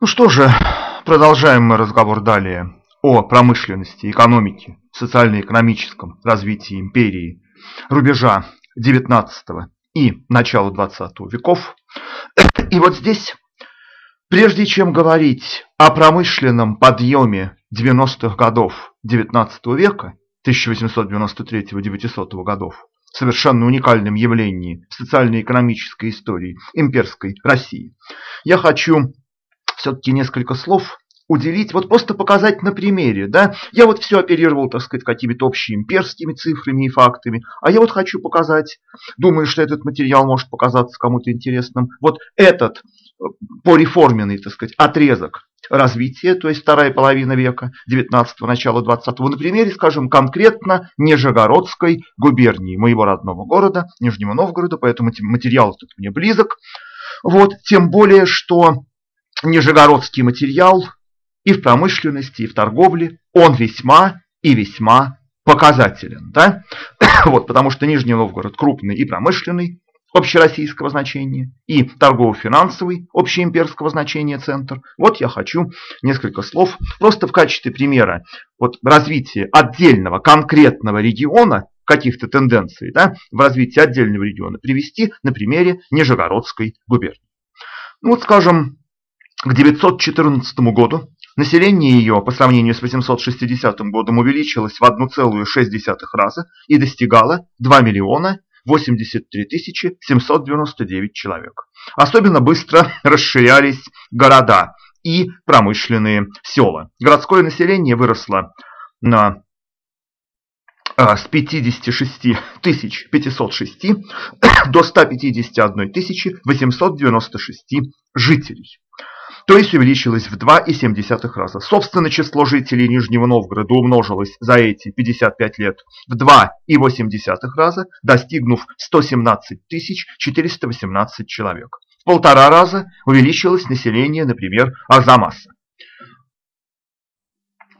Ну что же, продолжаем мы разговор далее о промышленности, экономике, социально-экономическом развитии империи рубежа XIX и начала XX веков. И вот здесь, прежде чем говорить о промышленном подъеме 90-х годов XIX века, 1893-900 годов, совершенно уникальном явлении социально-экономической истории имперской России, я хочу все-таки несколько слов уделить, вот просто показать на примере. Да? Я вот все оперировал, так сказать, какими-то общими имперскими цифрами и фактами, а я вот хочу показать, думаю, что этот материал может показаться кому-то интересным, вот этот э, пореформенный, так сказать, отрезок развития, то есть вторая половина века, 19-го, начало 20-го, на примере, скажем, конкретно Нижегородской губернии, моего родного города, Нижнего Новгорода, поэтому материал этот мне близок. Вот, тем более, что Нижегородский материал и в промышленности, и в торговле, он весьма и весьма показателен. Да? Вот, потому что Нижний Новгород крупный и промышленный, общероссийского значения, и торгово-финансовый, общеимперского значения центр. Вот я хочу несколько слов просто в качестве примера вот, развития отдельного конкретного региона, каких-то тенденций да, в развитии отдельного региона привести на примере Нижегородской губернии. Ну вот, скажем, к 914 году население ее по сравнению с 860 годом увеличилось в 1,6 раза и достигало 2 миллиона 83 799 человек. Особенно быстро расширялись города и промышленные села. Городское население выросло на а, с 56 506 до 151 896 жителей то есть увеличилось в 2,7 раза. Собственно, число жителей Нижнего Новгорода умножилось за эти 55 лет в 2,8 раза, достигнув 117 418 человек. В полтора раза увеличилось население, например, Арзамаса.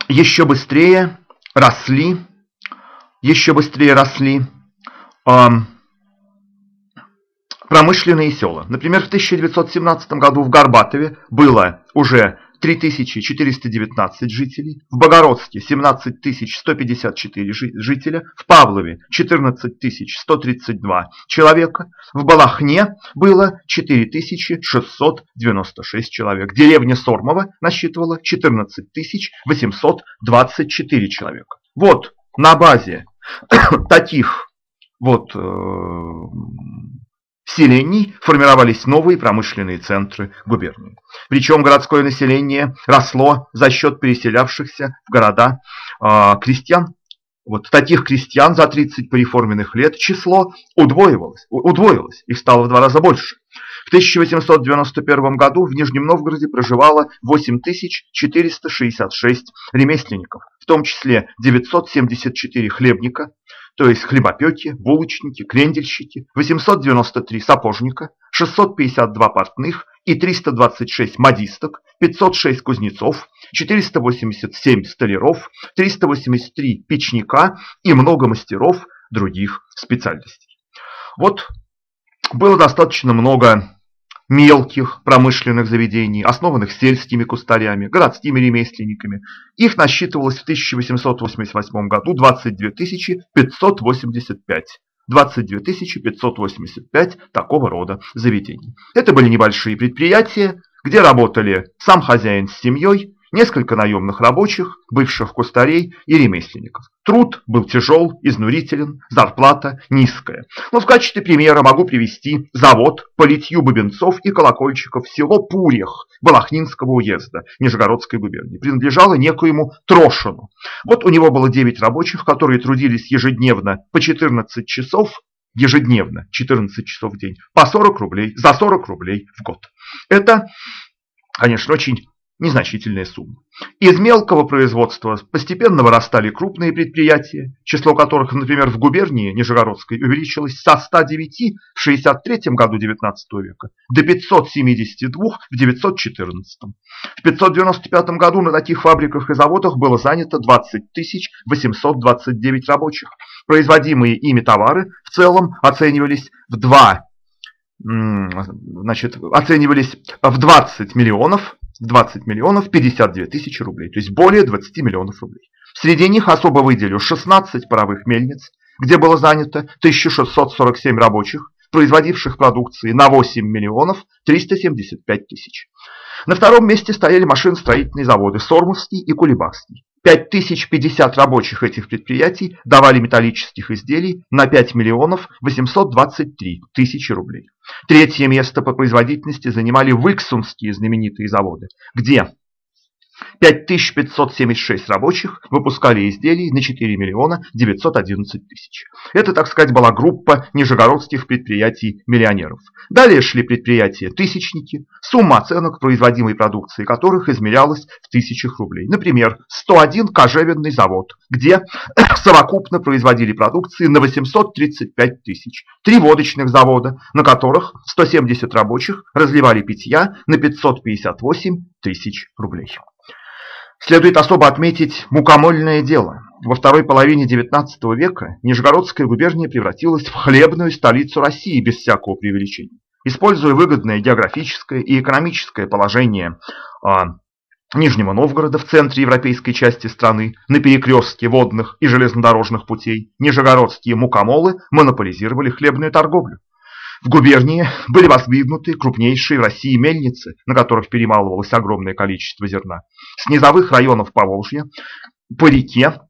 Еще быстрее росли, еще быстрее росли эм, промышленные села. Например, в 1917 году в Горбатове было уже 3419 жителей, в Богородске 17154 жителя, в Павлове 14132 человека, в Балахне было 4696 человек. Деревня Сормова насчитывала 14824 человека. Вот на базе таких вот э, селений формировались новые промышленные центры губернии. Причем городское население росло за счет переселявшихся в города э, крестьян. Вот таких крестьян за 30 пореформенных лет число удвоилось, удвоилось и стало в два раза больше. В 1891 году в Нижнем Новгороде проживало 8466 ремесленников, в том числе 974 хлебника, то есть хлебопеки, булочники, крендельщики, 893 сапожника, 652 портных и 326 модисток, 506 кузнецов, 487 столяров, 383 печника и много мастеров других специальностей. Вот было достаточно много мелких промышленных заведений, основанных сельскими кустарями, городскими ремесленниками. Их насчитывалось в 1888 году 22 585. 22 585 такого рода заведений. Это были небольшие предприятия, где работали сам хозяин с семьей, несколько наемных рабочих, бывших кустарей и ремесленников. Труд был тяжел, изнурителен, зарплата низкая. Но в качестве примера могу привести завод по литью бубенцов и колокольчиков село Пурьях Балахнинского уезда Нижегородской губернии. Принадлежало некоему Трошину. Вот у него было 9 рабочих, которые трудились ежедневно по 14 часов ежедневно, 14 часов в день, по 40 рублей, за 40 рублей в год. Это, конечно, очень незначительная сумма. Из мелкого производства постепенно вырастали крупные предприятия, число которых, например, в губернии Нижегородской увеличилось со 109 в 63 году XIX века до 572 в 914. В 595 году на таких фабриках и заводах было занято 20 829 рабочих. Производимые ими товары в целом оценивались в 2 значит, оценивались в 20 миллионов 20 миллионов 52 тысячи рублей, то есть более 20 миллионов рублей. Среди них особо выделю 16 паровых мельниц, где было занято 1647 рабочих, производивших продукции на 8 миллионов 375 тысяч. На втором месте стояли машиностроительные заводы Сормовский и Кулебакский. 5050 рабочих этих предприятий давали металлических изделий на 5 миллионов 823 тысячи рублей. Третье место по производительности занимали Выксунские знаменитые заводы, где 5576 рабочих выпускали изделий на 4 миллиона 911 тысяч. Это, так сказать, была группа нижегородских предприятий-миллионеров. Далее шли предприятия-тысячники, сумма оценок производимой продукции которых измерялась в тысячах рублей. Например, 101 кожевенный завод, где совокупно производили продукции на 835 тысяч. Три водочных завода, на которых 170 рабочих разливали питья на 558 тысяч рублей. Следует особо отметить мукомольное дело. Во второй половине XIX века Нижегородская губерния превратилась в хлебную столицу России без всякого преувеличения. Используя выгодное географическое и экономическое положение а, Нижнего Новгорода в центре европейской части страны, на перекрестке водных и железнодорожных путей, нижегородские мукомолы монополизировали хлебную торговлю. В губернии были воздвигнуты крупнейшие в России мельницы, на которых перемалывалось огромное количество зерна. С низовых районов Поволжья по реке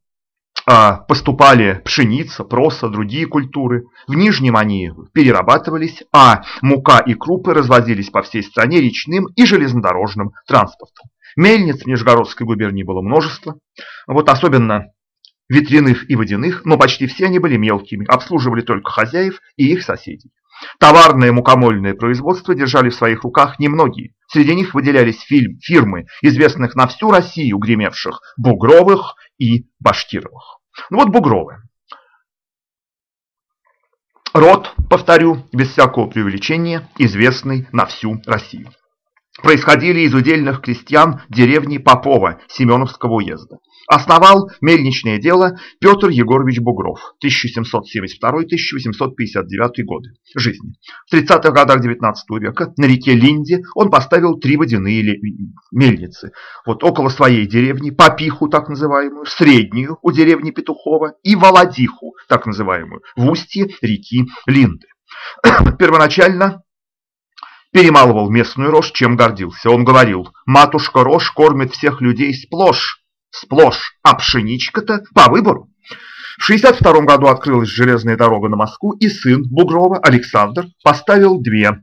а, поступали пшеница, проса, другие культуры. В Нижнем они перерабатывались, а мука и крупы развозились по всей стране речным и железнодорожным транспортом. Мельниц в Нижегородской губернии было множество. Вот особенно ветряных и водяных, но почти все они были мелкими, обслуживали только хозяев и их соседей. Товарное мукомольное производство держали в своих руках немногие. Среди них выделялись фильм, фирмы, известных на всю Россию, гремевших Бугровых и Башкировых. Ну вот Бугровы. Род, повторю, без всякого преувеличения, известный на всю Россию. Происходили из удельных крестьян деревни Попова Семеновского уезда. Основал мельничное дело Петр Егорович Бугров, 1772-1859 годы жизни. В 30-х годах 19 века на реке Линде он поставил три водяные мельницы. Вот около своей деревни, Попиху так называемую, Среднюю у деревни Петухова и Володиху так называемую, в устье реки Линды. Первоначально перемалывал местную рожь, чем гордился. Он говорил, матушка рожь кормит всех людей сплошь, сплошь, а пшеничка-то по выбору. В 1962 году открылась железная дорога на Москву, и сын Бугрова, Александр, поставил две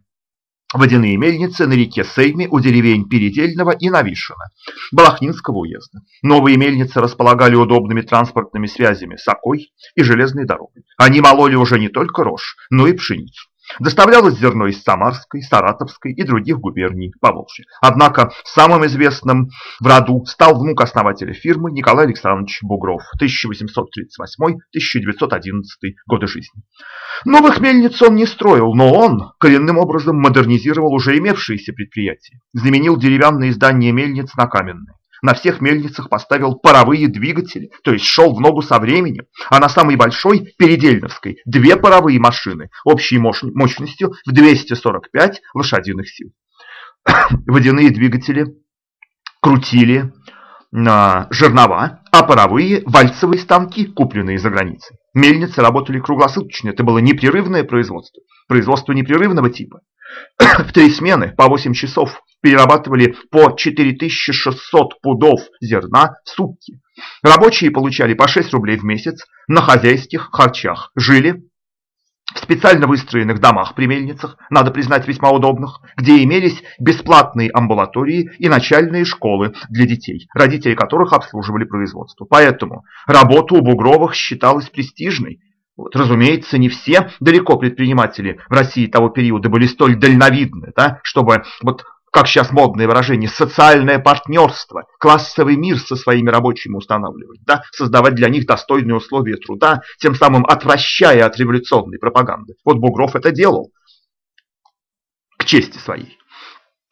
водяные мельницы на реке Сейме у деревень Передельного и Навишина, Балахнинского уезда. Новые мельницы располагали удобными транспортными связями с Окой и железной дорогой. Они мололи уже не только рожь, но и пшеницу. Доставлялось зерно из Самарской, Саратовской и других губерний Поволжья. Однако самым известным в роду стал внук основателя фирмы Николай Александрович Бугров 1838-1911 годы жизни. Новых мельниц он не строил, но он коренным образом модернизировал уже имевшиеся предприятия. Заменил деревянные здания мельниц на каменные на всех мельницах поставил паровые двигатели, то есть шел в ногу со временем, а на самой большой, Передельновской, две паровые машины общей мощностью в 245 лошадиных сил. Водяные двигатели крутили на жернова, а паровые – вальцевые станки, купленные за границей. Мельницы работали круглосуточно, это было непрерывное производство, производство непрерывного типа. В три смены по 8 часов перерабатывали по 4600 пудов зерна в сутки. Рабочие получали по 6 рублей в месяц на хозяйских харчах. Жили в специально выстроенных домах при мельницах, надо признать весьма удобных, где имелись бесплатные амбулатории и начальные школы для детей, родители которых обслуживали производство. Поэтому работа у Бугровых считалась престижной, вот, разумеется, не все далеко предприниматели в России того периода были столь дальновидны, да, чтобы вот как сейчас модное выражение, социальное партнерство, классовый мир со своими рабочими устанавливать, да, создавать для них достойные условия труда, тем самым отвращая от революционной пропаганды. Вот Бугров это делал к чести своей.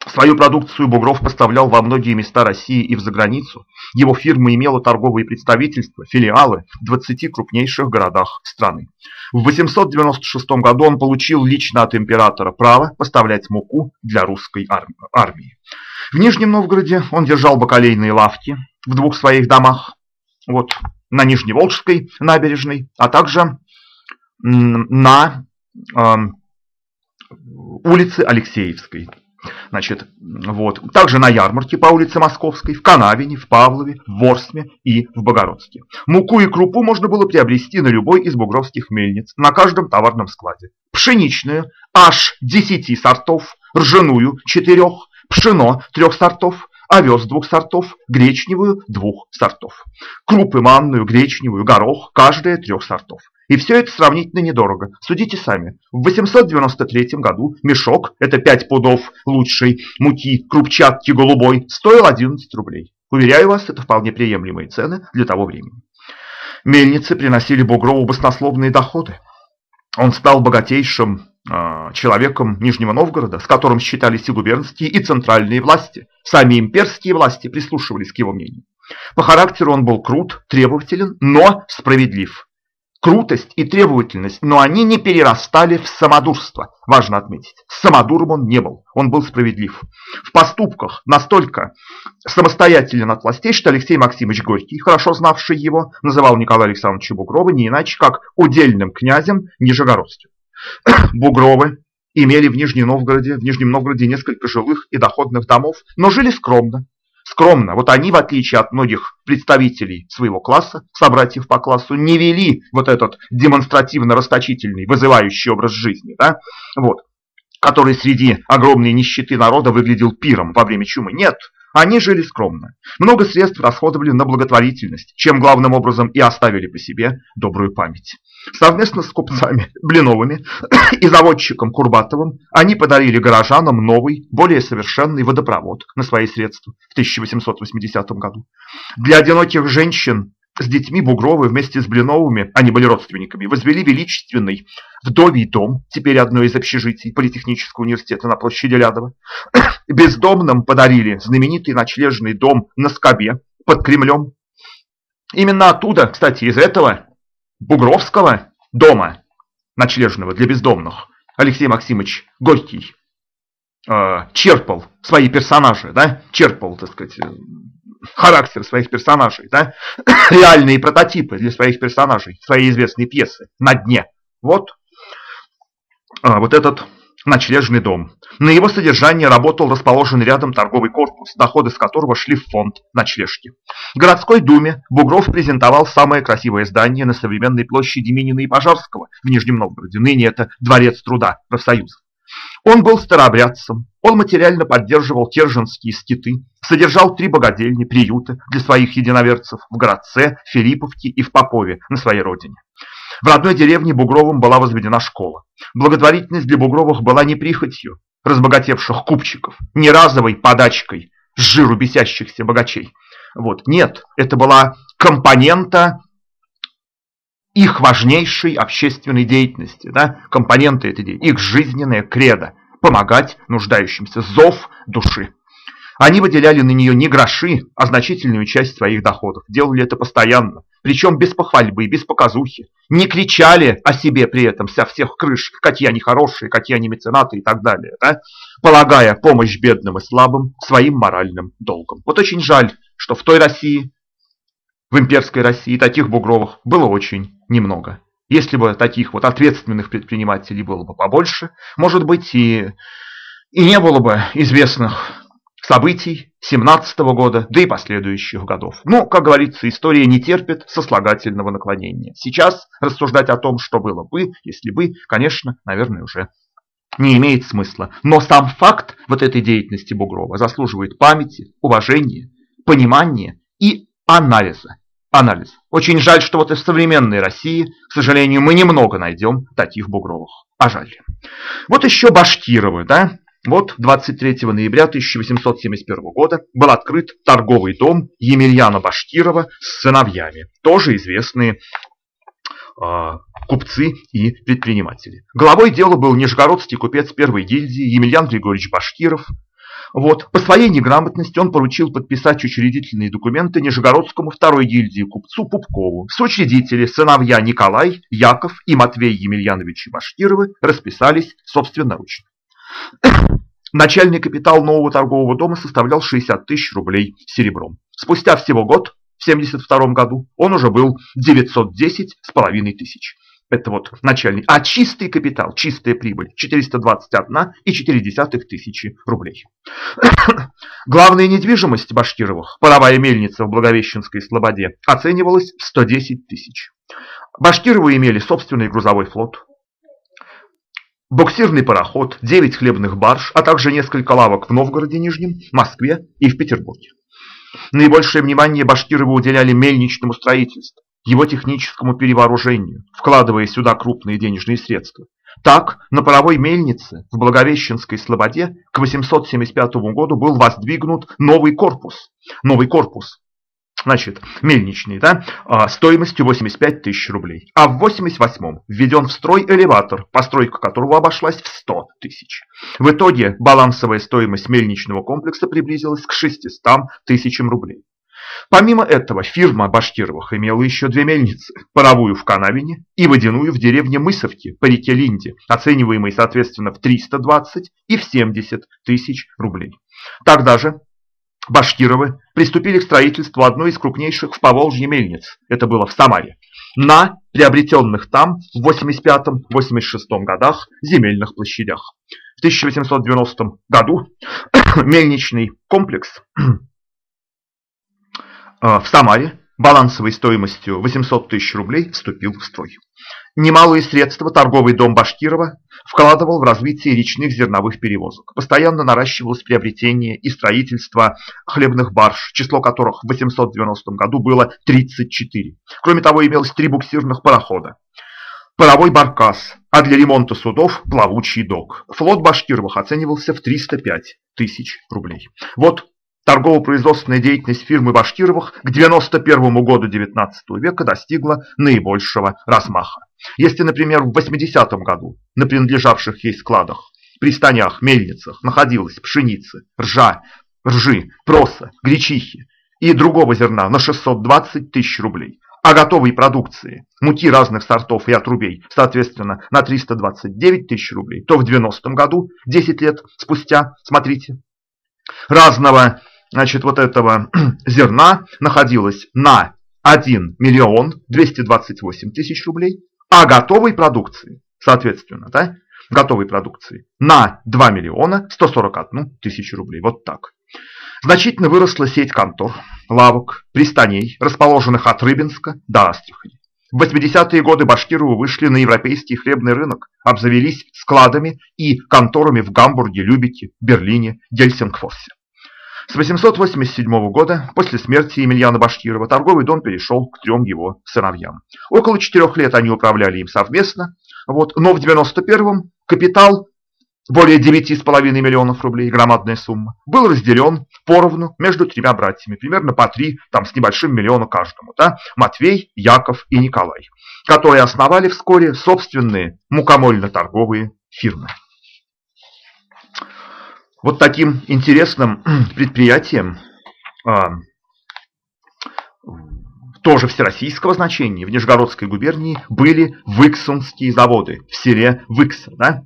Свою продукцию Бугров поставлял во многие места России и в заграницу. Его фирма имела торговые представительства, филиалы в 20 крупнейших городах страны. В 896 году он получил лично от императора право поставлять муку для русской армии. В Нижнем Новгороде он держал бакалейные лавки в двух своих домах, вот на Нижневолжской набережной, а также на э, улице Алексеевской. Значит, вот. Также на ярмарке по улице Московской, в Канавине, в Павлове, в Ворсме и в Богородске. Муку и крупу можно было приобрести на любой из бугровских мельниц, на каждом товарном складе. Пшеничную аж 10 сортов, ржаную 4, пшено трех сортов, овес двух сортов, гречневую двух сортов. Крупы манную, гречневую, горох, каждая трех сортов. И все это сравнительно недорого. Судите сами. В 893 году мешок, это 5 пудов лучшей муки, крупчатки голубой, стоил 11 рублей. Уверяю вас, это вполне приемлемые цены для того времени. Мельницы приносили Бугрову баснословные доходы. Он стал богатейшим э, человеком Нижнего Новгорода, с которым считались и губернские, и центральные власти. Сами имперские власти прислушивались к его мнению. По характеру он был крут, требователен, но справедлив крутость и требовательность, но они не перерастали в самодурство. Важно отметить, самодуром он не был, он был справедлив. В поступках настолько самостоятелен от властей, что Алексей Максимович Горький, хорошо знавший его, называл Николая Александровича Бугрова не иначе, как удельным князем Нижегородским. Бугровы имели в Нижнем Новгороде, в Нижнем Новгороде несколько жилых и доходных домов, но жили скромно, скромно. Вот они, в отличие от многих представителей своего класса, собратьев по классу, не вели вот этот демонстративно-расточительный, вызывающий образ жизни, да? вот, который среди огромной нищеты народа выглядел пиром во время чумы. Нет, они жили скромно. Много средств расходовали на благотворительность, чем главным образом и оставили по себе добрую память. Совместно с купцами Блиновыми и заводчиком Курбатовым они подарили горожанам новый, более совершенный водопровод на свои средства в 1880 году. Для одиноких женщин с детьми Бугровы вместе с Блиновыми, они были родственниками, возвели величественный вдовий дом, теперь одно из общежитий Политехнического университета на площади Лядова. Бездомным подарили знаменитый ночлежный дом на Скобе под Кремлем. Именно оттуда, кстати, из этого Бугровского дома ночлежного для бездомных Алексей Максимович Горький э, черпал свои персонажи, да, черпал, так сказать, характер своих персонажей, да? реальные прототипы для своих персонажей, своей известной пьесы на дне. Вот, а, вот этот ночлежный дом. На его содержание работал расположенный рядом торговый корпус, доходы с которого шли в фонд ночлежки. В городской думе Бугров презентовал самое красивое здание на современной площади Минина и Пожарского в Нижнем Новгороде. Ныне это Дворец труда профсоюзов. Он был старообрядцем, он материально поддерживал тержинские скиты, содержал три богадельни, приюты для своих единоверцев в Городце, Филипповке и в Попове на своей родине. В родной деревне Бугровым была возведена школа. Благотворительность для Бугровых была не прихотью разбогатевших купчиков, не разовой подачкой с жиру бесящихся богачей. Вот. Нет, это была компонента их важнейшей общественной деятельности, да, компоненты этой деятельности, их жизненная кредо – помогать нуждающимся, зов души. Они выделяли на нее не гроши, а значительную часть своих доходов. Делали это постоянно, причем без похвальбы, без показухи. Не кричали о себе при этом со всех крыш, какие они хорошие, какие они меценаты и так далее, да? полагая помощь бедным и слабым своим моральным долгом. Вот очень жаль, что в той России в имперской России таких Бугровых было очень немного. Если бы таких вот ответственных предпринимателей было бы побольше, может быть и, и не было бы известных событий 17 -го года, да и последующих годов. Но, как говорится, история не терпит сослагательного наклонения. Сейчас рассуждать о том, что было бы, если бы, конечно, наверное, уже не имеет смысла. Но сам факт вот этой деятельности Бугрова заслуживает памяти, уважения, понимания и анализа анализ. Очень жаль, что вот и в современной России, к сожалению, мы немного найдем таких Бугровых. А жаль. Вот еще Башкировы, да? Вот 23 ноября 1871 года был открыт торговый дом Емельяна Башкирова с сыновьями, тоже известные э, купцы и предприниматели. Главой дела был нижегородский купец первой гильдии Емельян Григорьевич Башкиров. Вот. По своей неграмотности он поручил подписать учредительные документы Нижегородскому второй гильдии купцу Пупкову. Соучредители, сыновья Николай, Яков и Матвей Емельяновичи Башкировы расписались собственноручно. Начальный капитал нового торгового дома составлял 60 тысяч рублей серебром. Спустя всего год, в 1972 году, он уже был 910 с половиной тысяч. Это вот начальный. А чистый капитал, чистая прибыль 421,4 тысячи рублей. Главная недвижимость Башкировых, паровая мельница в Благовещенской Слободе, оценивалась в 110 тысяч. Башкировы имели собственный грузовой флот, буксирный пароход, 9 хлебных барж, а также несколько лавок в Новгороде Нижнем, Москве и в Петербурге. Наибольшее внимание Башкировы уделяли мельничному строительству, его техническому перевооружению, вкладывая сюда крупные денежные средства. Так, на паровой мельнице в Благовещенской Слободе к 875 году был воздвигнут новый корпус. Новый корпус значит, мельничный, да, а, стоимостью 85 тысяч рублей. А в 88-м введен в строй элеватор, постройка которого обошлась в 100 тысяч. В итоге балансовая стоимость мельничного комплекса приблизилась к 600 тысячам рублей. Помимо этого, фирма Башкировых имела еще две мельницы, паровую в Канавине и водяную в деревне Мысовки по реке Линде, оцениваемые соответственно в 320 и в 70 тысяч рублей. Тогда же Башкировы приступили к строительству одной из крупнейших в Поволжье мельниц, это было в Самаре, на приобретенных там в 85-86 годах земельных площадях. В 1890 году мельничный комплекс в Самаре балансовой стоимостью 800 тысяч рублей вступил в строй. Немалые средства торговый дом Башкирова вкладывал в развитие речных зерновых перевозок. Постоянно наращивалось приобретение и строительство хлебных барж, число которых в 890 году было 34. Кроме того, имелось три буксирных парохода. Паровой баркас, а для ремонта судов плавучий док. Флот Башкировых оценивался в 305 тысяч рублей. Вот Торгово-производственная деятельность фирмы Башкировых к 91 году XIX века достигла наибольшего размаха. Если, например, в 80 году на принадлежавших ей складах, пристанях, мельницах находилась пшеница, ржа, ржи, проса, гречихи и другого зерна на 620 тысяч рублей, а готовой продукции, муки разных сортов и отрубей, соответственно, на 329 тысяч рублей, то в 90 году, 10 лет спустя, смотрите, разного значит, вот этого зерна находилось на 1 миллион 228 тысяч рублей, а готовой продукции, соответственно, да, готовой продукции на 2 миллиона 141 тысячу рублей. Вот так. Значительно выросла сеть контор, лавок, пристаней, расположенных от Рыбинска до Астрахани. В 80-е годы Башкировы вышли на европейский хлебный рынок, обзавелись складами и конторами в Гамбурге, Любике, Берлине, Гельсингфорсе. С 887 года, после смерти Емельяна Башкирова, торговый дом перешел к трем его сыновьям. Около четырех лет они управляли им совместно, вот, но в 91-м капитал, более 9,5 миллионов рублей, громадная сумма, был разделен поровну между тремя братьями, примерно по три, там с небольшим миллиона каждому, да, Матвей, Яков и Николай, которые основали вскоре собственные мукомольно-торговые фирмы. Вот таким интересным предприятием, а, тоже всероссийского значения, в Нижегородской губернии были Выксунские заводы в селе Выкса. Да?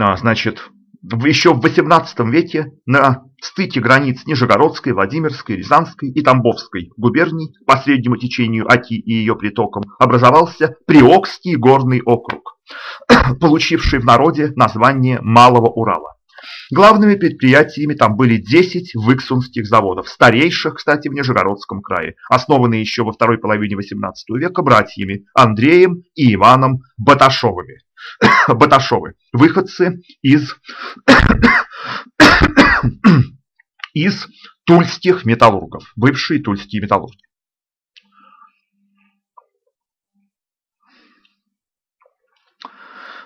А, значит, еще в XVIII веке на стыке границ Нижегородской, Владимирской, Рязанской и Тамбовской губерний по среднему течению Оки и ее притокам образовался Приокский горный округ, получивший в народе название Малого Урала. Главными предприятиями там были 10 выксунских заводов, старейших, кстати, в Нижегородском крае, основанные еще во второй половине XVIII века братьями Андреем и Иваном Баташовыми. Баташовы, выходцы из, из тульских металлургов, бывшие тульские металлурги.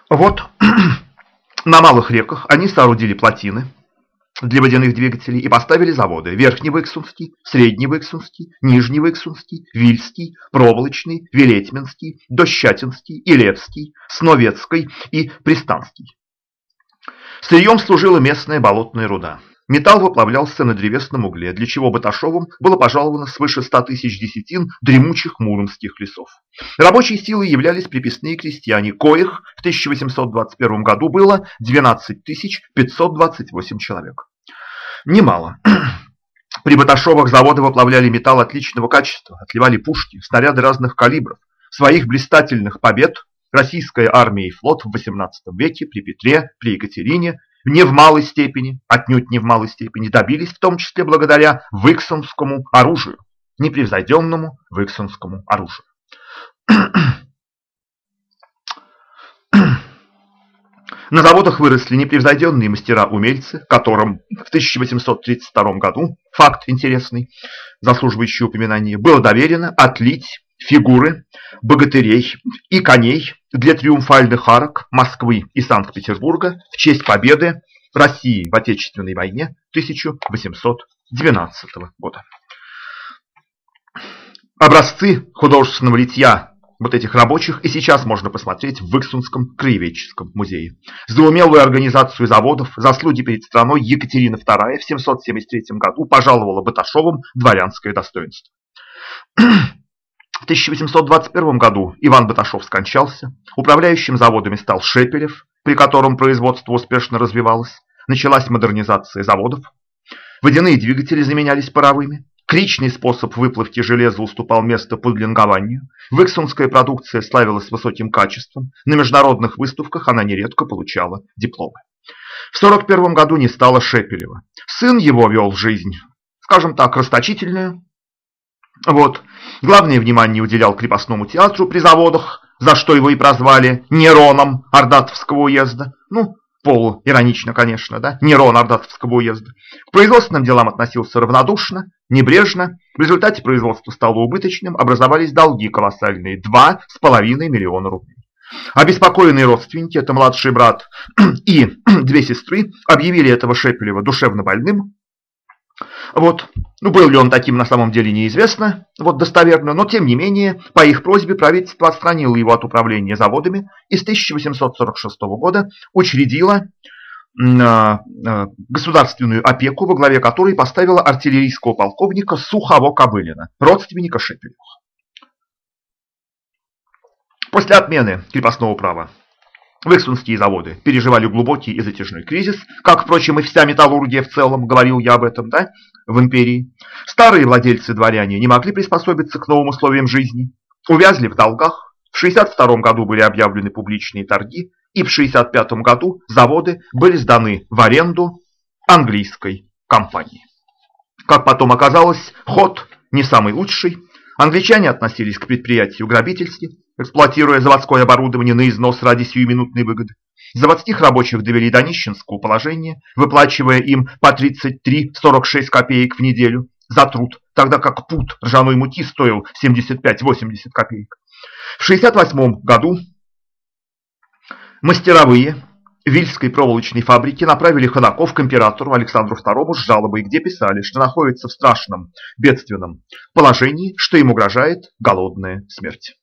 Вот на малых реках они соорудили плотины для водяных двигателей и поставили заводы Верхний Выксунский, Средний Выксунский, Нижний Выксунский, Вильский, Проволочный, Велетьминский, Дощатинский, Илевский, Сновецкий и Пристанский. Сырьем служила местная болотная руда. Металл выплавлялся на древесном угле, для чего Баташовым было пожаловано свыше 100 тысяч десятин дремучих муромских лесов. Рабочей силой являлись приписные крестьяне, коих в 1821 году было 12 528 человек. Немало. При Баташовых заводы выплавляли металл отличного качества, отливали пушки, снаряды разных калибров. Своих блистательных побед российская армия и флот в XVIII веке при Петре, при Екатерине не в малой степени, отнюдь не в малой степени, добились в том числе благодаря выксонскому оружию, непревзойденному выксонскому оружию. На заводах выросли непревзойденные мастера-умельцы, которым в 1832 году, факт интересный, заслуживающий упоминания, было доверено отлить фигуры богатырей и коней для триумфальных арок Москвы и Санкт-Петербурга в честь победы России в Отечественной войне 1812 года. Образцы художественного литья вот этих рабочих и сейчас можно посмотреть в Иксунском краеведческом музее. За умелую организацию заводов, заслуги перед страной Екатерина II в 773 году пожаловала Баташовым дворянское достоинство. В 1821 году Иван Баташов скончался, управляющим заводами стал Шепелев, при котором производство успешно развивалось, началась модернизация заводов, водяные двигатели заменялись паровыми, кричный способ выплавки железа уступал место пудлингованию, выксунская продукция славилась высоким качеством, на международных выставках она нередко получала дипломы. В 1941 году не стало Шепелева. Сын его вел жизнь, скажем так, расточительную, вот. Главное внимание уделял крепостному театру при заводах, за что его и прозвали Нероном Ордатовского уезда. Ну, полуиронично, конечно, да, Нерон Ордатовского уезда. К производственным делам относился равнодушно, небрежно. В результате производство стало убыточным, образовались долги колоссальные – 2,5 миллиона рублей. Обеспокоенные родственники, это младший брат и две сестры, объявили этого Шепелева душевно больным, вот. Ну, был ли он таким на самом деле неизвестно, вот достоверно, но тем не менее, по их просьбе правительство отстранило его от управления заводами и с 1846 года учредило а, а, государственную опеку, во главе которой поставила артиллерийского полковника Сухово Кобылина, родственника Шепелева. После отмены крепостного права Вексунские заводы переживали глубокий и затяжной кризис, как, впрочем, и вся металлургия в целом, говорил я об этом, да, в империи. Старые владельцы-дворяне не могли приспособиться к новым условиям жизни, увязли в долгах. В 1962 году были объявлены публичные торги, и в 1965 году заводы были сданы в аренду английской компании. Как потом оказалось, ход не самый лучший. Англичане относились к предприятию грабительски, эксплуатируя заводское оборудование на износ ради сиюминутной выгоды. Заводских рабочих довели до нищенского положения, выплачивая им по 33-46 копеек в неделю за труд, тогда как пуд ржаной муки стоил 75-80 копеек. В 1968 году мастеровые Вильской проволочной фабрики направили ходаков к императору Александру II с жалобой, где писали, что находится в страшном бедственном положении, что им угрожает голодная смерть.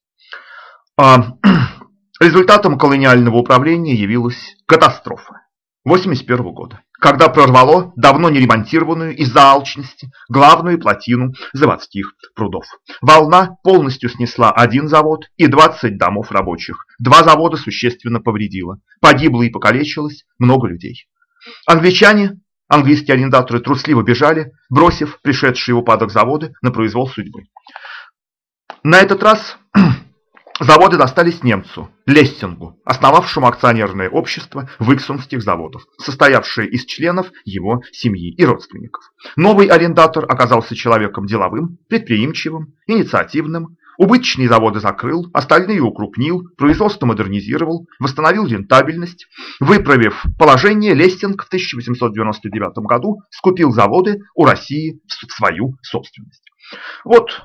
Результатом колониального управления явилась катастрофа 1981 года, когда прорвало давно не ремонтированную из-за алчности главную плотину заводских прудов. Волна полностью снесла один завод и 20 домов рабочих. Два завода существенно повредила. Погибло и покалечилось много людей. Англичане, английские арендаторы трусливо бежали, бросив пришедшие в упадок заводы на произвол судьбы. На этот раз Заводы достались немцу, Лессингу, основавшему акционерное общество Выксунских заводов, состоявшее из членов его семьи и родственников. Новый арендатор оказался человеком деловым, предприимчивым, инициативным, Убыточные заводы закрыл, остальные укрупнил, производство модернизировал, восстановил рентабельность. Выправив положение, Лестинг в 1899 году скупил заводы у России в свою собственность. Вот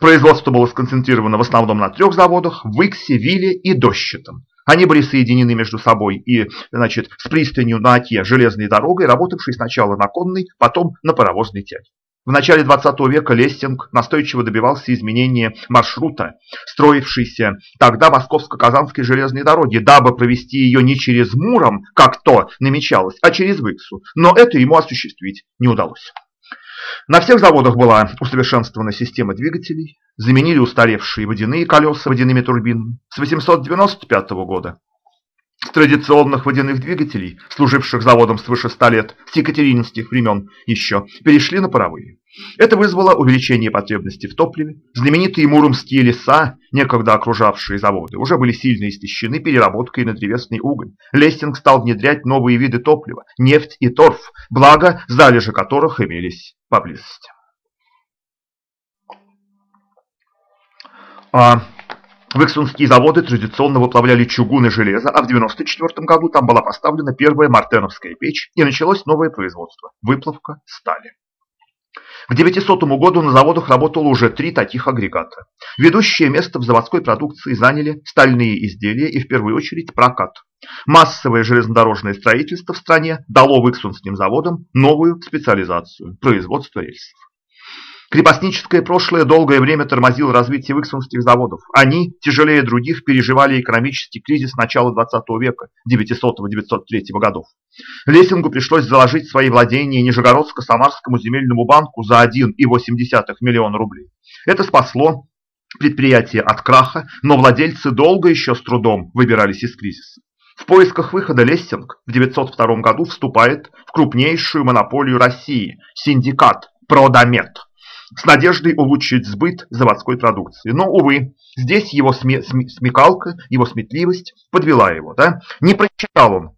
Производство было сконцентрировано в основном на трех заводах – в Иксе, и Дощетом. Они были соединены между собой и значит, с пристанью на Оке железной дорогой, работавшей сначала на конной, потом на паровозной тяге. В начале 20 века Лестинг настойчиво добивался изменения маршрута, строившейся тогда Московско-Казанской железной дороги, дабы провести ее не через Муром, как то намечалось, а через Выксу, но это ему осуществить не удалось. На всех заводах была усовершенствована система двигателей, заменили устаревшие водяные колеса водяными турбинами. С 895 года с традиционных водяных двигателей, служивших заводом свыше 100 лет, с екатерининских времен еще, перешли на паровые. Это вызвало увеличение потребности в топливе. Знаменитые муромские леса, некогда окружавшие заводы, уже были сильно истощены переработкой на древесный уголь. Лестинг стал внедрять новые виды топлива – нефть и торф, благо залежи которых имелись поблизости. А Выксунские заводы традиционно выплавляли чугун и железо, а в 1994 году там была поставлена первая мартеновская печь и началось новое производство – выплавка стали. К 900 году на заводах работало уже три таких агрегата. Ведущее место в заводской продукции заняли стальные изделия и в первую очередь прокат. Массовое железнодорожное строительство в стране дало Выксунским заводам новую специализацию – производство рельсов. Крепостническое прошлое долгое время тормозило развитие выксунских заводов. Они, тяжелее других, переживали экономический кризис начала 20 века, 900-903 годов. Лессингу пришлось заложить свои владения Нижегородско-Самарскому земельному банку за 1,8 миллиона рублей. Это спасло предприятие от краха, но владельцы долго еще с трудом выбирались из кризиса. В поисках выхода Лессинг в 902 году вступает в крупнейшую монополию России – синдикат «Продамет», с надеждой улучшить сбыт заводской продукции. Но, увы, здесь его сме смекалка, его сметливость подвела его. Да? Не прочитал он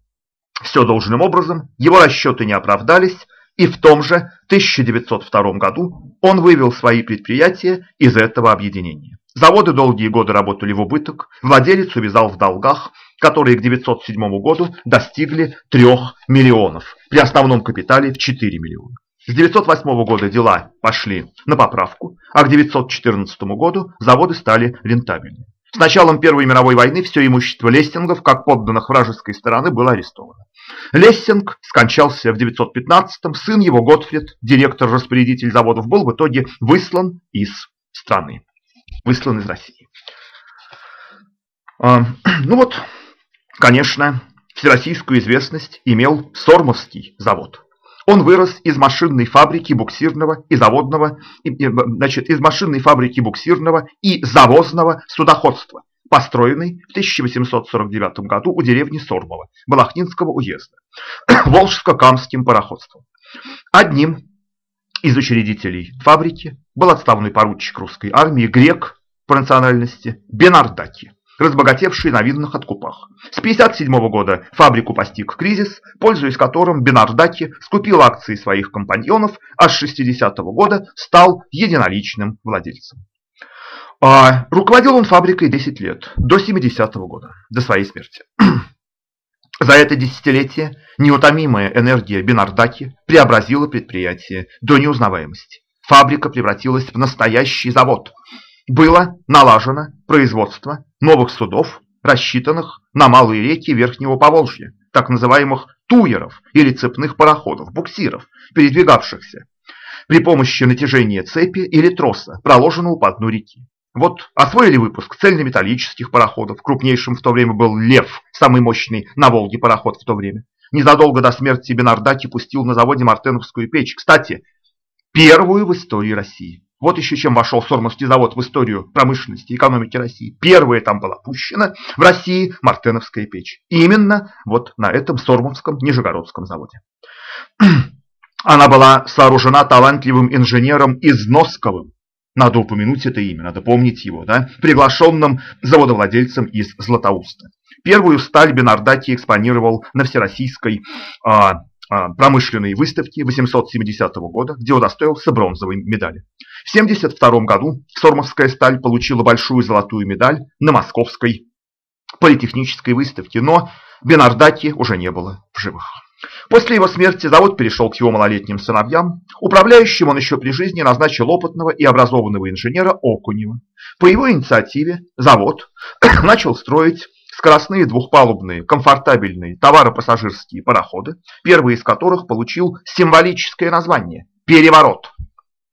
все должным образом, его расчеты не оправдались, и в том же 1902 году он вывел свои предприятия из этого объединения. Заводы долгие годы работали в убыток, владелец увязал в долгах, которые к 1907 году достигли 3 миллионов, при основном капитале в 4 миллиона. С 908 года дела пошли на поправку, а к 914 году заводы стали рентабельны. С началом Первой мировой войны все имущество Лестингов, как подданных вражеской стороны, было арестовано. Лессинг скончался в 915-м, сын его Готфрид, директор-распорядитель заводов, был в итоге выслан из страны, выслан из России. А, ну вот, конечно, всероссийскую известность имел Сормовский завод. Он вырос из машинной фабрики буксирного и заводного, значит, из машинной фабрики буксирного и завозного судоходства, построенной в 1849 году у деревни Сормово, Балахнинского уезда, Волжско-Камским пароходством. Одним из учредителей фабрики был отставной поручик русской армии, грек по национальности Бенардаки разбогатевший на винных откупах. С 1957 года фабрику постиг кризис, пользуясь которым Бенардаки скупил акции своих компаньонов, а с 60 -го года стал единоличным владельцем. А, руководил он фабрикой 10 лет, до 70 -го года, до своей смерти. За это десятилетие неутомимая энергия Бенардаки преобразила предприятие до неузнаваемости. Фабрика превратилась в настоящий завод – было налажено производство новых судов, рассчитанных на малые реки Верхнего Поволжья, так называемых туеров или цепных пароходов, буксиров, передвигавшихся при помощи натяжения цепи или троса, проложенного по дну реки. Вот освоили выпуск цельнометаллических пароходов, крупнейшим в то время был «Лев», самый мощный на Волге пароход в то время. Незадолго до смерти Бенардаки пустил на заводе Мартеновскую печь, кстати, первую в истории России. Вот еще чем вошел Сормовский завод в историю промышленности и экономики России. Первая там была пущена в России Мартеновская печь. Именно вот на этом Сормовском Нижегородском заводе. Она была сооружена талантливым инженером Износковым. Надо упомянуть это имя, надо помнить его, да? приглашенным заводовладельцем из Златоуста. Первую сталь Бенардати экспонировал на всероссийской а, а, промышленной выставке 870 года, где удостоился бронзовой медали. В 1972 году Сормовская сталь получила большую золотую медаль на Московской политехнической выставке, но Бенардаки уже не было в живых. После его смерти завод перешел к его малолетним сыновьям. Управляющим он еще при жизни назначил опытного и образованного инженера Окунева. По его инициативе завод начал строить скоростные двухпалубные, комфортабельные товаропассажирские пароходы, первый из которых получил символическое название «Переворот».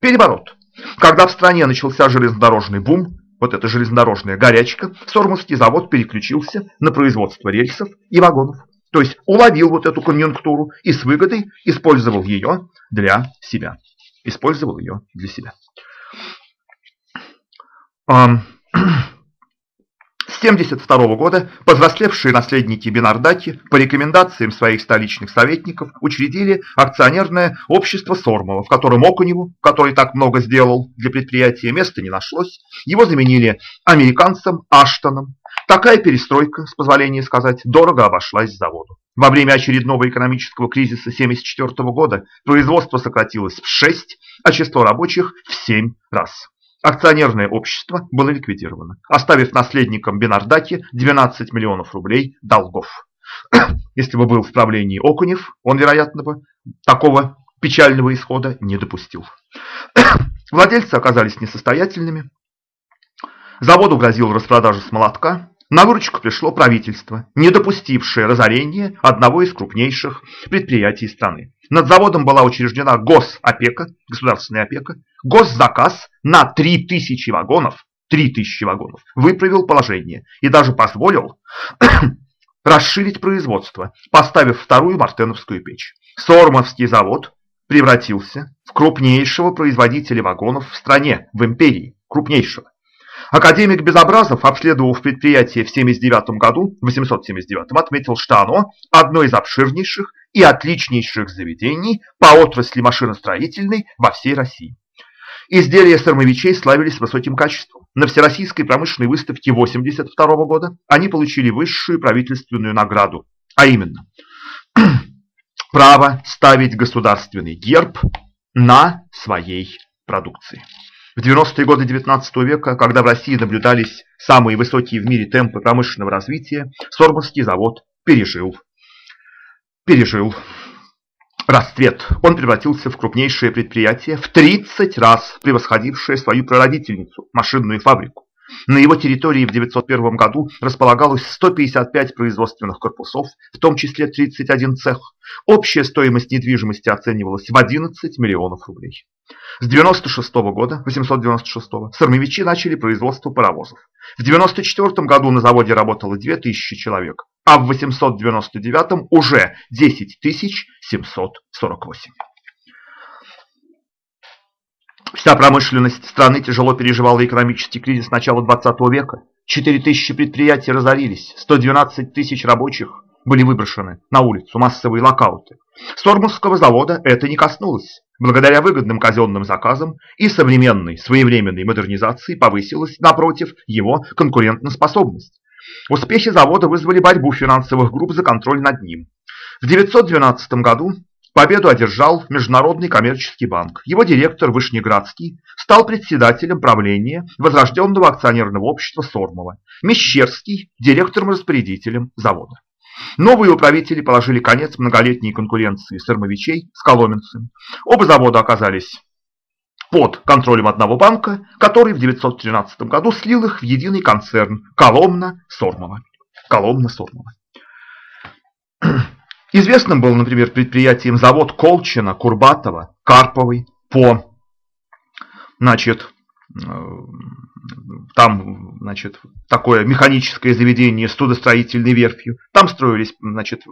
Переворот. Когда в стране начался железнодорожный бум, вот эта железнодорожная горячка, Сормовский завод переключился на производство рельсов и вагонов. То есть уловил вот эту конъюнктуру и с выгодой использовал ее для себя. Использовал ее для себя. С 1972 года повзрослевшие наследники Бенардаки по рекомендациям своих столичных советников учредили акционерное общество Сормова, в котором Окуневу, который так много сделал для предприятия, места не нашлось. Его заменили американцем Аштоном. Такая перестройка, с позволения сказать, дорого обошлась заводу. Во время очередного экономического кризиса 1974 года производство сократилось в 6, а число рабочих в 7 раз. Акционерное общество было ликвидировано, оставив наследникам Бенардаки 12 миллионов рублей долгов. Если бы был в правлении Окунев, он, вероятно, бы такого печального исхода не допустил. Владельцы оказались несостоятельными. Заводу грозил распродажа с молотка. На выручку пришло правительство, не допустившее разорения одного из крупнейших предприятий страны. Над заводом была учреждена госопека, государственная опека, госзаказ на 3000 вагонов, 3000 вагонов, выправил положение и даже позволил расширить производство, поставив вторую мартеновскую печь. Сормовский завод превратился в крупнейшего производителя вагонов в стране, в империи, крупнейшего. Академик Безобразов, обследовав предприятие в 79 году, 879 отметил, что оно одно из обширнейших и отличнейших заведений по отрасли машиностроительной во всей России. Изделия сармовичей славились высоким качеством. На Всероссийской промышленной выставке 1982 года они получили высшую правительственную награду, а именно право ставить государственный герб на своей продукции. В 90-е годы XIX века, когда в России наблюдались самые высокие в мире темпы промышленного развития, Сормовский завод пережил, пережил расцвет. Он превратился в крупнейшее предприятие, в 30 раз превосходившее свою прародительницу, машинную фабрику. На его территории в 1901 году располагалось 155 производственных корпусов, в том числе 31 цех. Общая стоимость недвижимости оценивалась в 11 миллионов рублей. С 96 года, 896 сармовичи начали производство паровозов. В 94 году на заводе работало 2000 человек, а в 899 уже 10 748. Вся промышленность страны тяжело переживала экономический кризис начала 20 века. 4000 предприятий разорились, 112 тысяч рабочих были выброшены на улицу, массовые локауты. Сормовского завода это не коснулось. Благодаря выгодным казенным заказам и современной своевременной модернизации повысилась, напротив, его конкурентоспособность. Успехи завода вызвали борьбу финансовых групп за контроль над ним. В 1912 году Победу одержал Международный коммерческий банк. Его директор Вышнеградский стал председателем правления возрожденного акционерного общества Сормова. Мещерский – директором-распорядителем завода. Новые управители положили конец многолетней конкуренции сырмовичей с коломенцами. Оба завода оказались под контролем одного банка, который в 1913 году слил их в единый концерн Коломна-Сормова. Коломна-Сормова. Известным был, например, предприятием завод Колчина, Курбатова, Карповой по, значит, э, там, значит, такое механическое заведение с судостроительной верфью. Там строились, значит,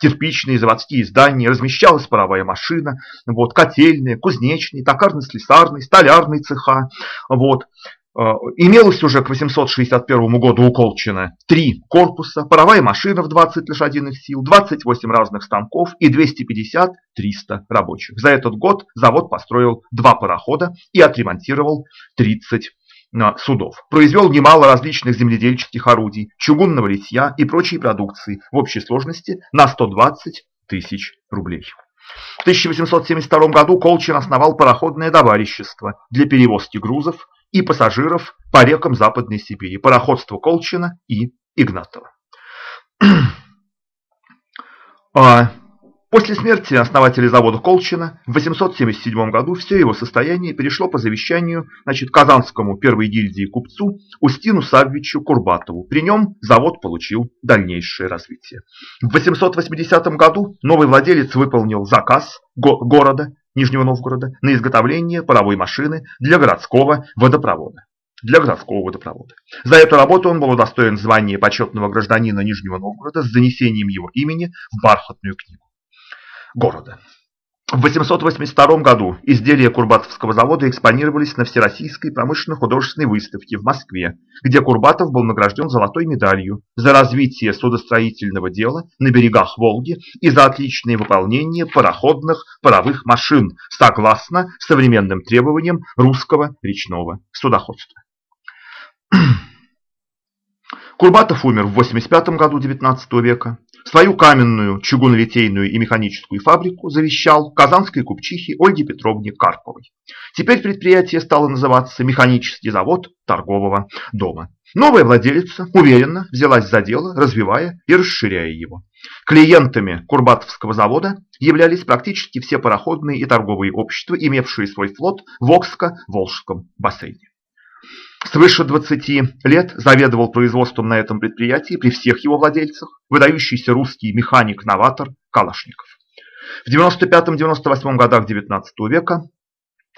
кирпичные заводские здания, размещалась паровая машина, вот, котельные, кузнечные, токарно-слесарный, столярный цеха, вот. Э, имелось уже к 861 году у Колчина три корпуса, паровая машина в 20 лошадиных сил, 28 разных станков и 250-300 рабочих. За этот год завод построил два парохода и отремонтировал 30 э, судов. Произвел немало различных земледельческих орудий, чугунного литья и прочей продукции в общей сложности на 120 тысяч рублей. В 1872 году Колчин основал пароходное товарищество для перевозки грузов и пассажиров по рекам Западной Сибири, пароходство Колчина и Игнатова. После смерти основателя завода Колчина в 877 году все его состояние перешло по завещанию значит, Казанскому первой гильдии купцу Устину Саввичу Курбатову. При нем завод получил дальнейшее развитие. В 880 году новый владелец выполнил заказ го города Нижнего Новгорода на изготовление паровой машины для городского водопровода. Для городского водопровода. За эту работу он был удостоен звания почетного гражданина Нижнего Новгорода с занесением его имени в бархатную книгу города. В 882 году изделия Курбатовского завода экспонировались на Всероссийской промышленно-художественной выставке в Москве, где Курбатов был награжден золотой медалью за развитие судостроительного дела на берегах Волги и за отличное выполнение пароходных паровых машин согласно современным требованиям русского речного судоходства. Курбатов умер в 85 году XIX века. Свою каменную, чугунолитейную и механическую фабрику завещал казанской купчихе Ольге Петровне Карповой. Теперь предприятие стало называться «Механический завод торгового дома». Новая владелица уверенно взялась за дело, развивая и расширяя его. Клиентами Курбатовского завода являлись практически все пароходные и торговые общества, имевшие свой флот в Окско-Волжском бассейне. Свыше 20 лет заведовал производством на этом предприятии при всех его владельцах выдающийся русский механик-новатор Калашников. В 95-98 годах XIX века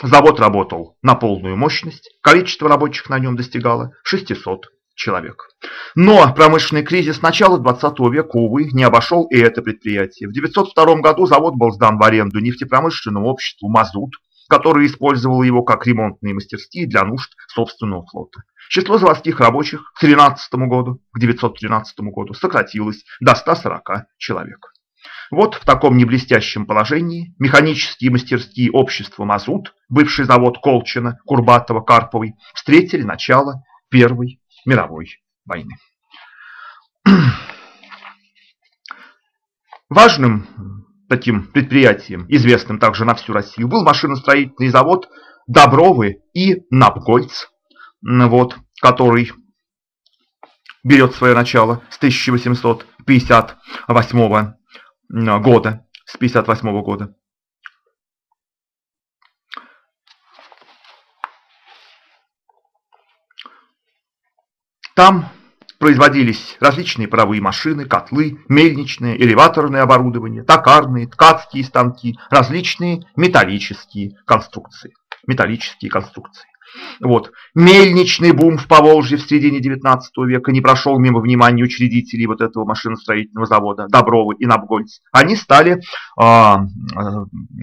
завод работал на полную мощность, количество рабочих на нем достигало 600 человек. Но промышленный кризис начала 20 века, увы, не обошел и это предприятие. В 1902 году завод был сдан в аренду нефтепромышленному обществу «Мазут», которое использовало его как ремонтные мастерские для нужд собственного флота. Число заводских рабочих к 13 году, к 913 году сократилось до 140 человек. Вот в таком неблестящем положении механические мастерские общества «Мазут», бывший завод Колчина, Курбатова, Карповой, встретили начало Первой мировой войны. Важным таким предприятием, известным также на всю Россию, был машиностроительный завод Добровы и Напгольц, вот, который берет свое начало с 1858 года. С 58 года. Там Производились различные паровые машины, котлы, мельничное, элеваторное оборудование, токарные, ткацкие станки, различные металлические конструкции. Металлические конструкции. Вот. Мельничный бум в Поволжье в середине 19 века не прошел мимо внимания учредителей вот этого машиностроительного завода Добровы и Напгольц. Они стали э,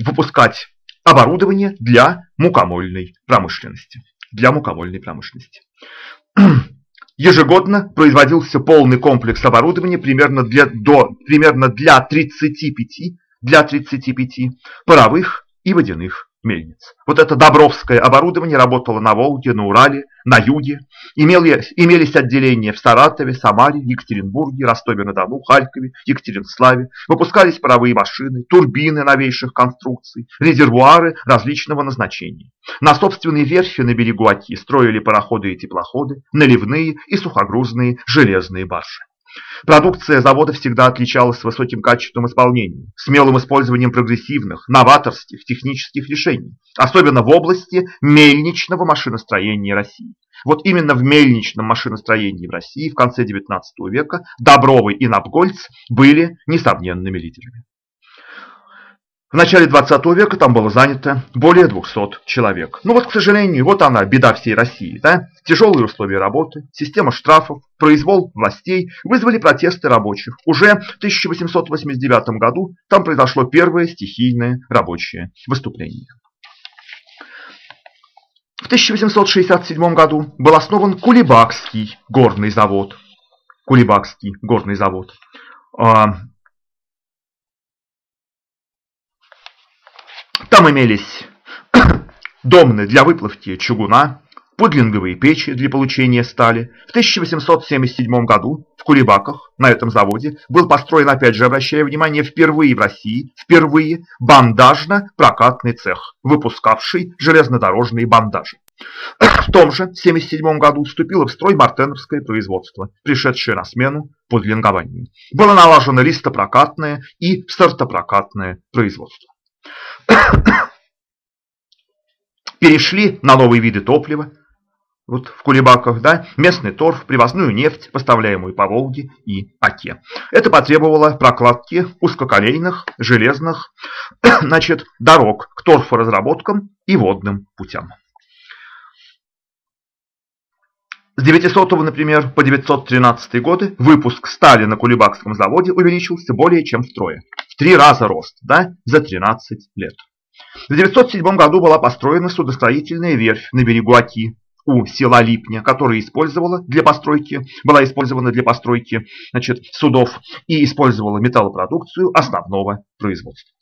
выпускать оборудование для мукомольной промышленности. Для мукомольной промышленности. Ежегодно производился полный комплекс оборудования примерно для, до, примерно для 35, для 35 паровых и водяных мельниц. Вот это Добровское оборудование работало на Волге, на Урале, на юге. Имели, имелись отделения в Саратове, Самаре, Екатеринбурге, Ростове-на-Дону, Харькове, Екатеринславе. Выпускались паровые машины, турбины новейших конструкций, резервуары различного назначения. На собственной верфи на берегу Оки строили пароходы и теплоходы, наливные и сухогрузные железные баржи. Продукция завода всегда отличалась высоким качеством исполнения, смелым использованием прогрессивных, новаторских технических решений, особенно в области мельничного машиностроения России. Вот именно в мельничном машиностроении в России в конце XIX века Добровый и Напгольц были несомненными лидерами. В начале 20 века там было занято более 200 человек. Ну вот, к сожалению, вот она, беда всей России. Да? Тяжелые условия работы, система штрафов, произвол властей вызвали протесты рабочих. Уже в 1889 году там произошло первое стихийное рабочее выступление. В 1867 году был основан Кулебакский горный завод. Кулебакский горный завод. А, Там имелись домны для выплавки чугуна, пудлинговые печи для получения стали. В 1877 году в Кулебаках, на этом заводе, был построен, опять же, обращая внимание, впервые в России, впервые бандажно-прокатный цех, выпускавший железнодорожные бандажи. В том же 1977 году вступило в строй мартеновское производство, пришедшее на смену пудлингованию. Было налажено листопрокатное и сортопрокатное производство. Перешли на новые виды топлива. вот в Кулебаках, да, местный торф, привозную нефть, поставляемую по Волге и Оке. Это потребовало прокладки узкоколейных, железных значит, дорог к торфоразработкам и водным путям. С 900, например, по 913 годы выпуск стали на Кулебакском заводе увеличился более чем втрое. Три раза рост, да, за 13 лет. В 907 году была построена судостроительная верфь на берегу Оки у села Липня, которая использовала для постройки, была использована для постройки значит, судов и использовала металлопродукцию основного производства.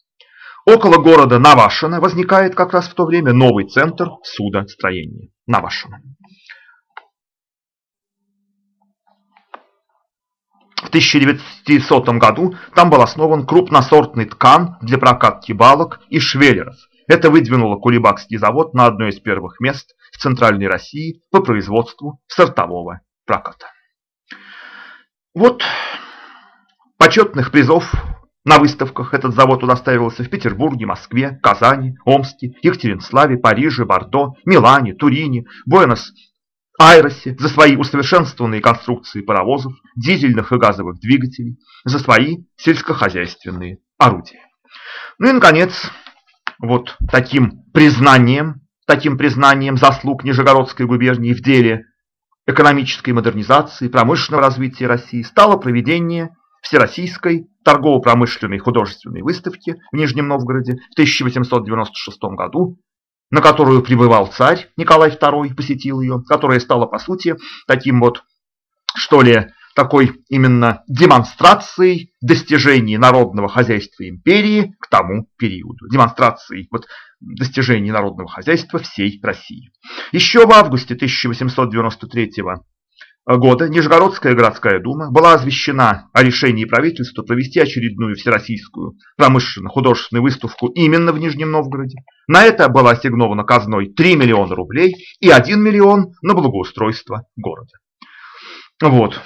Около города Навашино возникает как раз в то время новый центр судостроения. Навашино. 1900 году там был основан крупносортный ткан для прокатки балок и швеллеров. Это выдвинуло Кулебакский завод на одно из первых мест в Центральной России по производству сортового проката. Вот почетных призов на выставках этот завод удостаивался в Петербурге, Москве, Казани, Омске, Екатеринславе, Париже, Бордо, Милане, Турине, Буэнос Айросе за свои усовершенствованные конструкции паровозов, дизельных и газовых двигателей, за свои сельскохозяйственные орудия. Ну и, наконец, вот таким признанием, таким признанием заслуг Нижегородской губернии в деле экономической модернизации, промышленного развития России стало проведение Всероссийской торгово-промышленной художественной выставки в Нижнем Новгороде в 1896 году на которую прибывал царь Николай II, посетил ее, которая стала, по сути, таким вот, что ли, такой именно демонстрацией достижений народного хозяйства империи к тому периоду. Демонстрацией вот, достижений народного хозяйства всей России. Еще в августе 1893 года Нижегородская городская дума была извещена о решении правительства провести очередную всероссийскую промышленно-художественную выставку именно в Нижнем Новгороде. На это было ассигновано казной 3 миллиона рублей и 1 миллион на благоустройство города. Вот.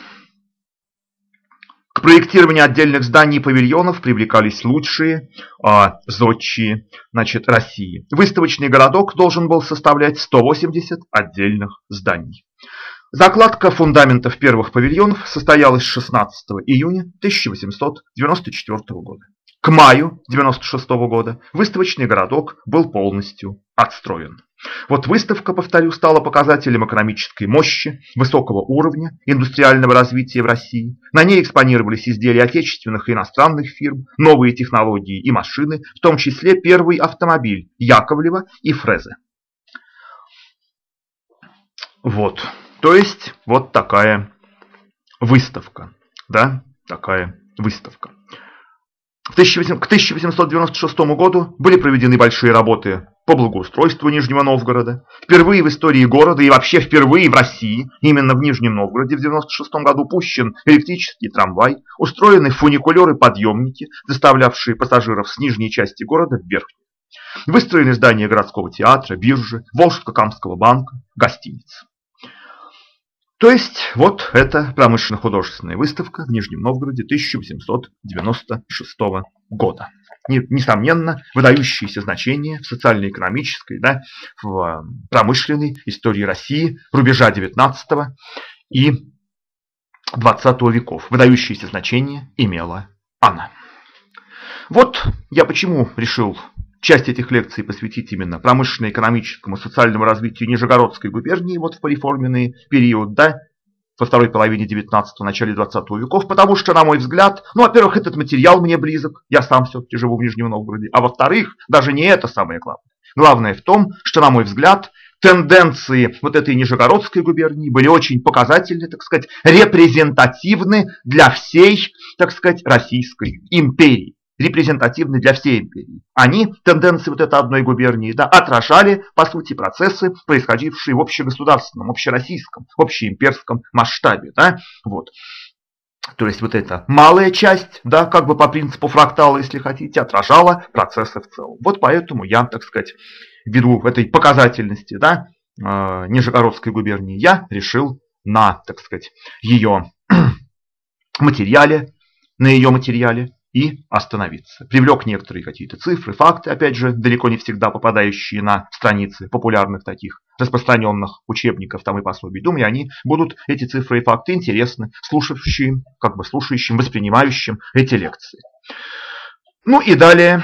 К проектированию отдельных зданий и павильонов привлекались лучшие а, зодчие значит, России. Выставочный городок должен был составлять 180 отдельных зданий. Закладка фундаментов первых павильонов состоялась 16 июня 1894 года. К маю 1996 года выставочный городок был полностью отстроен. Вот выставка, повторю, стала показателем экономической мощи, высокого уровня индустриального развития в России. На ней экспонировались изделия отечественных и иностранных фирм, новые технологии и машины, в том числе первый автомобиль Яковлева и Фрезе. Вот. То есть вот такая выставка. Да, такая выставка. К 1896 году были проведены большие работы по благоустройству Нижнего Новгорода. Впервые в истории города и вообще впервые в России, именно в Нижнем Новгороде в 1996 году пущен электрический трамвай, устроены фуникулеры-подъемники, доставлявшие пассажиров с нижней части города в верхнюю. Выстроены здания городского театра, биржи, Волжско-Камского банка, гостиниц. То есть вот это промышленно-художественная выставка в Нижнем Новгороде 1896 года. Несомненно, выдающееся значение в социально-экономической, да, в промышленной истории России рубежа 19 и 20 веков. Выдающееся значение имела она. Вот я почему решил часть этих лекций посвятить именно промышленно-экономическому социальному развитию Нижегородской губернии вот в полиформенный период, да, во второй половине 19-го, начале 20 веков, потому что, на мой взгляд, ну, во-первых, этот материал мне близок, я сам все-таки живу в Нижнем Новгороде, а во-вторых, даже не это самое главное. Главное в том, что, на мой взгляд, тенденции вот этой Нижегородской губернии были очень показательны, так сказать, репрезентативны для всей, так сказать, Российской империи репрезентативны для всей империи. Они, тенденции вот этой одной губернии, да, отражали, по сути, процессы, происходившие в общегосударственном, общероссийском, общеимперском масштабе. Да? Вот. То есть вот эта малая часть, да, как бы по принципу фрактала, если хотите, отражала процессы в целом. Вот поэтому я, так сказать, ввиду этой показательности да, э, Нижегородской губернии, я решил на, так сказать, ее материале, на ее материале и остановиться. Привлек некоторые какие-то цифры, факты, опять же, далеко не всегда попадающие на страницы популярных таких распространенных учебников там и пособий. Думаю, они будут, эти цифры и факты, интересны слушающим, как бы слушающим, воспринимающим эти лекции. Ну и далее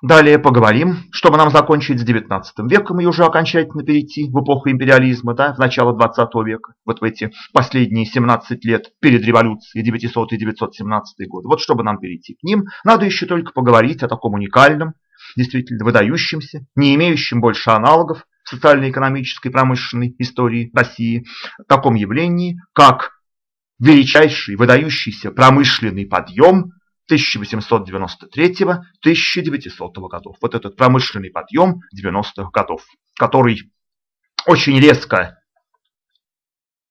Далее поговорим, чтобы нам закончить с 19 веком и уже окончательно перейти в эпоху империализма, да, в начало 20 века, вот в эти последние 17 лет перед революцией, 900 и 917 годы. Вот чтобы нам перейти к ним, надо еще только поговорить о таком уникальном, действительно выдающемся, не имеющем больше аналогов в социально-экономической промышленной истории России, таком явлении, как величайший выдающийся промышленный подъем 1893-1900 годов. Вот этот промышленный подъем 90-х годов, который очень резко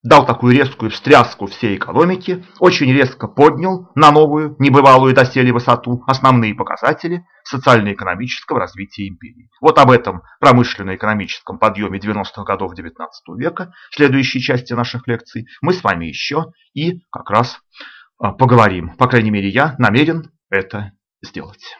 дал такую резкую встряску всей экономике, очень резко поднял на новую, небывалую доселе высоту основные показатели социально-экономического развития империи. Вот об этом промышленно-экономическом подъеме 90-х годов 19 века в следующей части наших лекций мы с вами еще и как раз поговорим. По крайней мере, я намерен это сделать.